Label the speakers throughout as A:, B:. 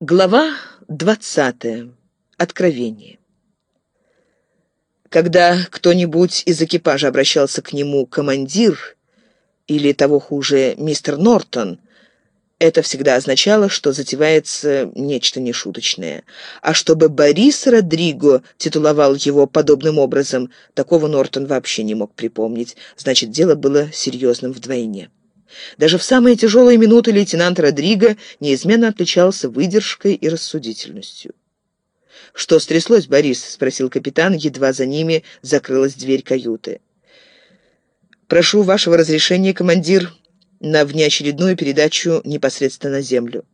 A: Глава 20. Откровение. Когда кто-нибудь из экипажа обращался к нему командир или того хуже мистер Нортон, это всегда означало, что затевается нечто нешуточное. А чтобы Борис Родриго титуловал его подобным образом, такого Нортон вообще не мог припомнить. Значит, дело было серьезным вдвойне. Даже в самые тяжелые минуты лейтенант Родриго неизменно отличался выдержкой и рассудительностью. «Что стряслось, Борис?» — спросил капитан, едва за ними закрылась дверь каюты. «Прошу вашего разрешения, командир, на внеочередную передачу непосредственно на Землю».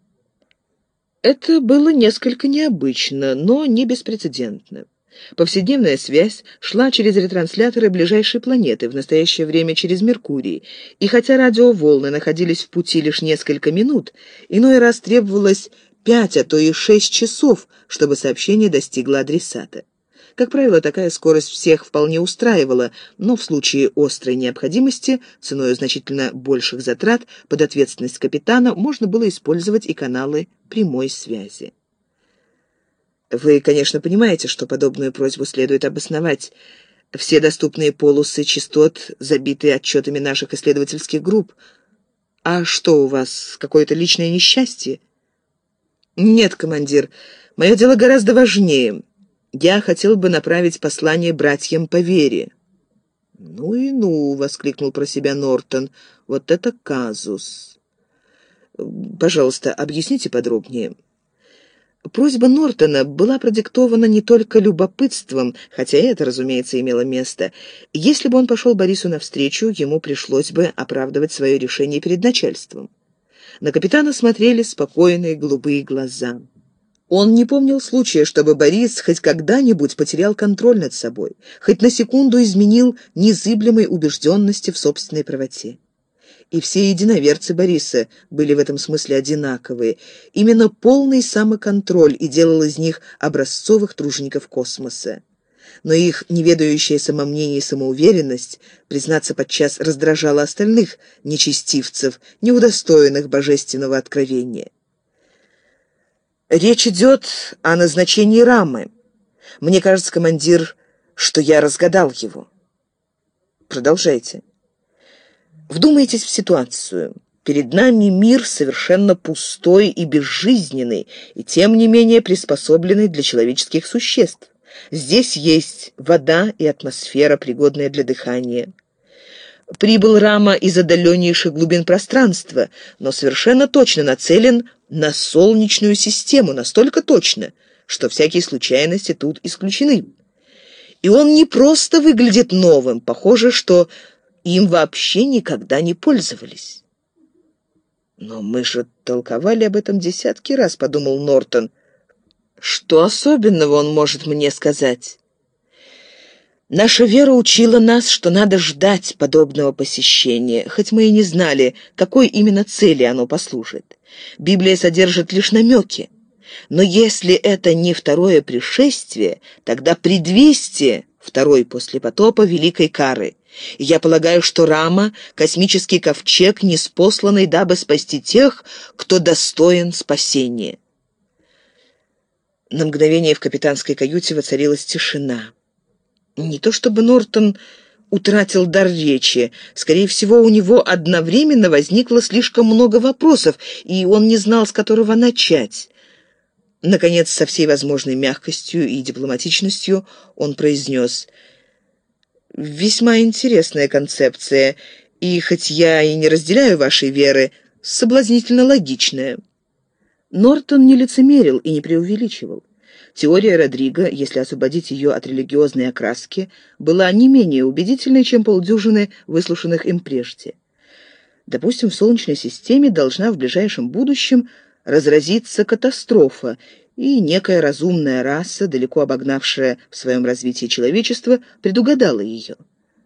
A: Это было несколько необычно, но не беспрецедентно. Повседневная связь шла через ретрансляторы ближайшей планеты, в настоящее время через Меркурий, и хотя радиоволны находились в пути лишь несколько минут, иной раз требовалось пять, а то и шесть часов, чтобы сообщение достигло адресата. Как правило, такая скорость всех вполне устраивала, но в случае острой необходимости, ценой значительно больших затрат, под ответственность капитана можно было использовать и каналы прямой связи. Вы, конечно, понимаете, что подобную просьбу следует обосновать. Все доступные полосы частот забиты отчетами наших исследовательских групп. А что у вас, какое-то личное несчастье? Нет, командир, мое дело гораздо важнее. Я хотел бы направить послание братьям по вере. «Ну и ну!» — воскликнул про себя Нортон. «Вот это казус!» «Пожалуйста, объясните подробнее». Просьба Нортона была продиктована не только любопытством, хотя это, разумеется, имело место. Если бы он пошел Борису навстречу, ему пришлось бы оправдывать свое решение перед начальством. На капитана смотрели спокойные голубые глаза. Он не помнил случая, чтобы Борис хоть когда-нибудь потерял контроль над собой, хоть на секунду изменил незыблемой убежденности в собственной правоте. И все единоверцы Бориса были в этом смысле одинаковые. Именно полный самоконтроль и делал из них образцовых тружеников космоса. Но их неведающее самомнение и самоуверенность, признаться, подчас раздражала остальных нечестивцев, неудостоенных божественного откровения. Речь идет о назначении рамы. Мне кажется, командир, что я разгадал его. Продолжайте. Вдумайтесь в ситуацию. Перед нами мир совершенно пустой и безжизненный, и тем не менее приспособленный для человеческих существ. Здесь есть вода и атмосфера, пригодная для дыхания. Прибыл Рама из отдаленнейших глубин пространства, но совершенно точно нацелен на Солнечную систему, настолько точно, что всякие случайности тут исключены. И он не просто выглядит новым, похоже, что им вообще никогда не пользовались. «Но мы же толковали об этом десятки раз», — подумал Нортон. «Что особенного он может мне сказать?» Наша вера учила нас, что надо ждать подобного посещения, хоть мы и не знали, какой именно цели оно послужит. Библия содержит лишь намеки. Но если это не второе пришествие, тогда предвестие второй после потопа великой кары. И я полагаю, что Рама — космический ковчег, неспосланный, дабы спасти тех, кто достоин спасения. На мгновение в капитанской каюте воцарилась тишина. Не то чтобы Нортон утратил дар речи. Скорее всего, у него одновременно возникло слишком много вопросов, и он не знал, с которого начать. Наконец, со всей возможной мягкостью и дипломатичностью он произнес «Весьма интересная концепция, и хоть я и не разделяю вашей веры, соблазнительно логичная». Нортон не лицемерил и не преувеличивал. Теория Родриго, если освободить ее от религиозной окраски, была не менее убедительной, чем полдюжины выслушанных им прежде. Допустим, в Солнечной системе должна в ближайшем будущем разразиться катастрофа, и некая разумная раса, далеко обогнавшая в своем развитии человечество, предугадала ее.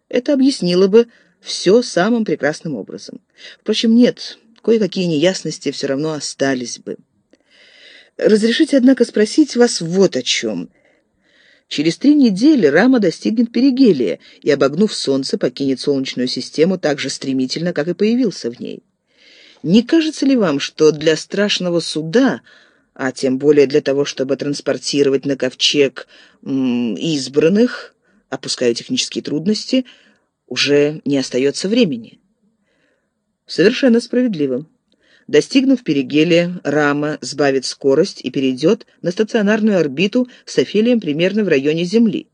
A: Это объяснило бы все самым прекрасным образом. Впрочем, нет, кое-какие неясности все равно остались бы. Разрешите, однако, спросить вас вот о чем. Через три недели Рама достигнет перигелия и, обогнув Солнце, покинет Солнечную систему так же стремительно, как и появился в ней. Не кажется ли вам, что для страшного суда а тем более для того, чтобы транспортировать на ковчег избранных, опускаю технические трудности, уже не остается времени. Совершенно справедливо. Достигнув перигелия, рама сбавит скорость и перейдет на стационарную орбиту с афелием примерно в районе Земли.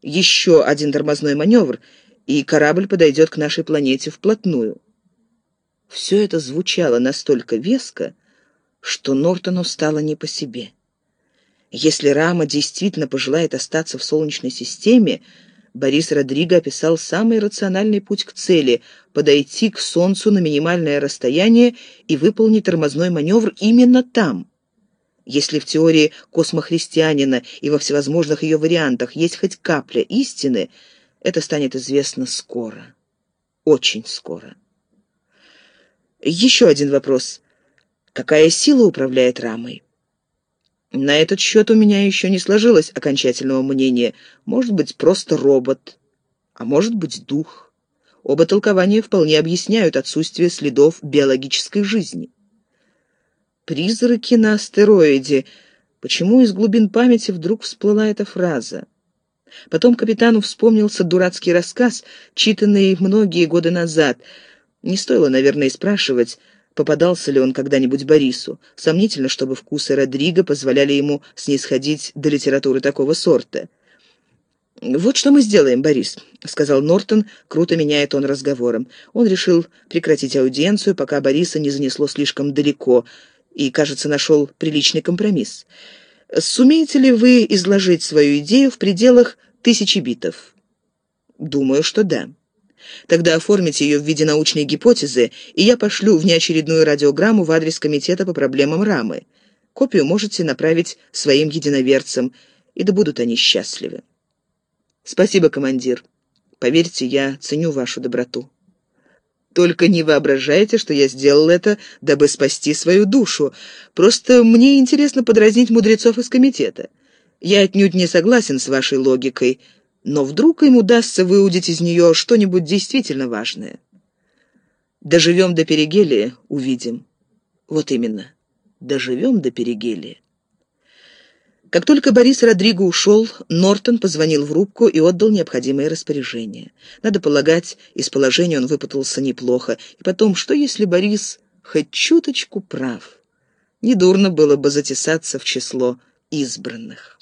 A: Еще один тормозной маневр, и корабль подойдет к нашей планете вплотную. Все это звучало настолько веско, что Нортону стало не по себе. Если Рама действительно пожелает остаться в Солнечной системе, Борис Родриго описал самый рациональный путь к цели — подойти к Солнцу на минимальное расстояние и выполнить тормозной маневр именно там. Если в теории космохристианина и во всевозможных ее вариантах есть хоть капля истины, это станет известно скоро. Очень скоро. Еще один вопрос. Какая сила управляет рамой? На этот счет у меня еще не сложилось окончательного мнения. Может быть, просто робот, а может быть, дух. Оба толкования вполне объясняют отсутствие следов биологической жизни. «Призраки на астероиде». Почему из глубин памяти вдруг всплыла эта фраза? Потом капитану вспомнился дурацкий рассказ, читанный многие годы назад. Не стоило, наверное, спрашивать, попадался ли он когда-нибудь Борису. Сомнительно, чтобы вкусы Родриго позволяли ему снисходить до литературы такого сорта. «Вот что мы сделаем, Борис», — сказал Нортон, круто меняя тон разговором. Он решил прекратить аудиенцию, пока Бориса не занесло слишком далеко, и, кажется, нашел приличный компромисс. «Сумеете ли вы изложить свою идею в пределах тысячи битов?» «Думаю, что да». Тогда оформите ее в виде научной гипотезы, и я пошлю внеочередную радиограмму в адрес Комитета по проблемам рамы. Копию можете направить своим единоверцам, и да будут они счастливы. Спасибо, командир. Поверьте, я ценю вашу доброту. Только не воображайте, что я сделал это, дабы спасти свою душу. Просто мне интересно подразнить мудрецов из комитета. Я отнюдь не согласен с вашей логикой, но вдруг им удастся выудить из нее что-нибудь действительно важное. Доживем до Перигелия — увидим. Вот именно, доживем до Перигелия. Как только Борис Родриго ушел, Нортон позвонил в рубку и отдал необходимые распоряжения. Надо полагать, из положения он выпутался неплохо. И потом, что если Борис хоть чуточку прав? Недурно было бы затесаться в число избранных.